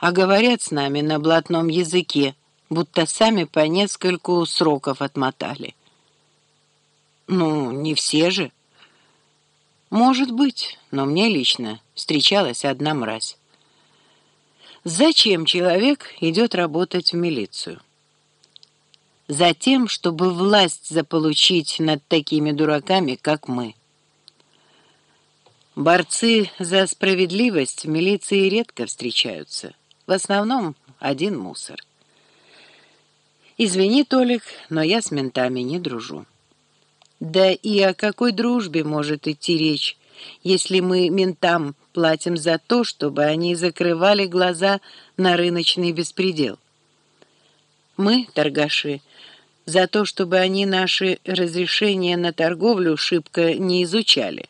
а говорят с нами на блатном языке, будто сами по нескольку сроков отмотали. Ну, не все же. Может быть, но мне лично встречалась одна мразь. Зачем человек идет работать в милицию? Затем, чтобы власть заполучить над такими дураками, как мы. Борцы за справедливость в милиции редко встречаются. В основном один мусор. Извини, Толик, но я с ментами не дружу. Да и о какой дружбе может идти речь, если мы ментам платим за то, чтобы они закрывали глаза на рыночный беспредел? Мы, торгаши, за то, чтобы они наши разрешения на торговлю шибко не изучали.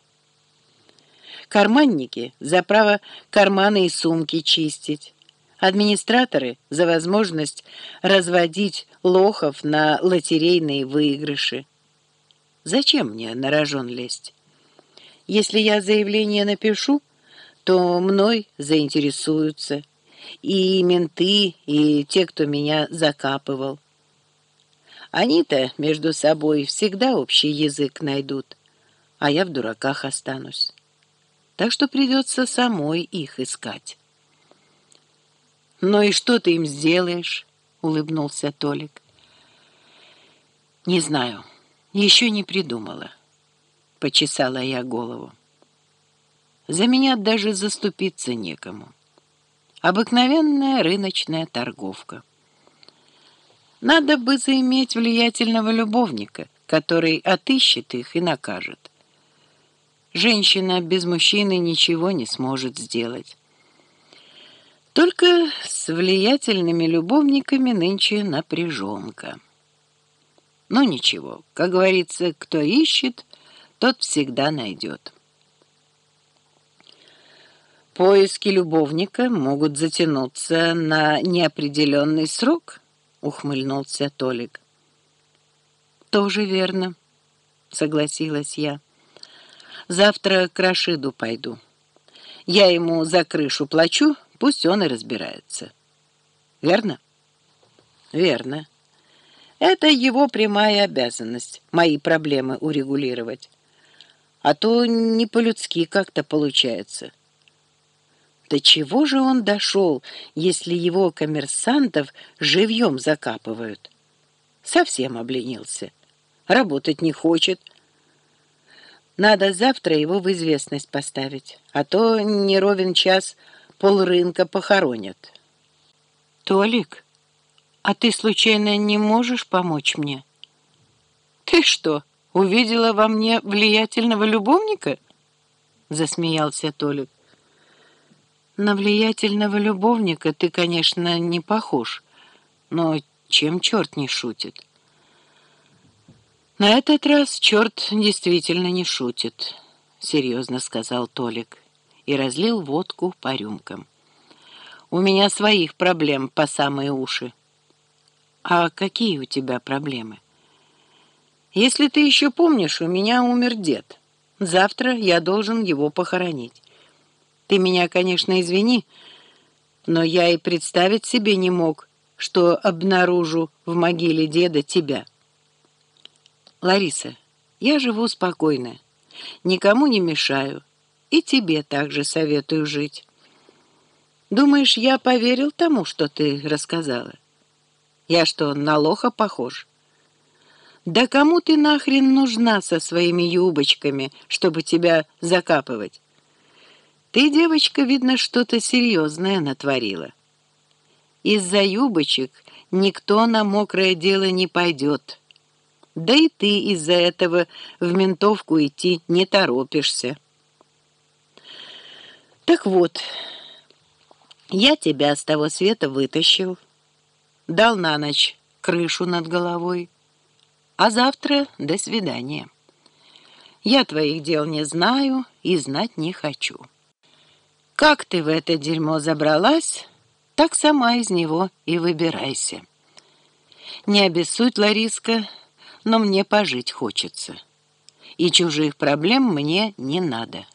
Карманники за право карманы и сумки чистить. Администраторы за возможность разводить лохов на лотерейные выигрыши. Зачем мне на рожон лезть? Если я заявление напишу, то мной заинтересуются и менты, и те, кто меня закапывал. Они-то между собой всегда общий язык найдут, а я в дураках останусь. Так что придется самой их искать. «Ну и что ты им сделаешь?» — улыбнулся Толик. «Не знаю, еще не придумала», — почесала я голову. «За меня даже заступиться некому. Обыкновенная рыночная торговка». Надо бы заиметь влиятельного любовника, который отыщет их и накажет. Женщина без мужчины ничего не сможет сделать. Только с влиятельными любовниками нынче напряженка. Но ничего, как говорится, кто ищет, тот всегда найдет. Поиски любовника могут затянуться на неопределенный срок –— ухмыльнулся Толик. «Тоже верно», — согласилась я. «Завтра к Рашиду пойду. Я ему за крышу плачу, пусть он и разбирается. Верно?» «Верно. Это его прямая обязанность, мои проблемы урегулировать. А то не по-людски как-то получается». До чего же он дошел, если его коммерсантов живьем закапывают? Совсем обленился. Работать не хочет. Надо завтра его в известность поставить, а то не ровен час полрынка похоронят. Толик, а ты случайно не можешь помочь мне? Ты что, увидела во мне влиятельного любовника? Засмеялся Толик. На влиятельного любовника ты, конечно, не похож, но чем черт не шутит? На этот раз черт действительно не шутит, серьезно сказал Толик и разлил водку по рюмкам. У меня своих проблем по самые уши. А какие у тебя проблемы? Если ты еще помнишь, у меня умер дед. Завтра я должен его похоронить. Ты меня, конечно, извини, но я и представить себе не мог, что обнаружу в могиле деда тебя. Лариса, я живу спокойно, никому не мешаю, и тебе также советую жить. Думаешь, я поверил тому, что ты рассказала? Я что, на лоха похож? Да кому ты нахрен нужна со своими юбочками, чтобы тебя закапывать? Ты, девочка, видно, что-то серьезное натворила. Из-за юбочек никто на мокрое дело не пойдет. Да и ты из-за этого в ментовку идти не торопишься. Так вот, я тебя с того света вытащил, дал на ночь крышу над головой, а завтра до свидания. Я твоих дел не знаю и знать не хочу». Как ты в это дерьмо забралась, так сама из него и выбирайся. Не обессудь, Лариска, но мне пожить хочется. И чужих проблем мне не надо».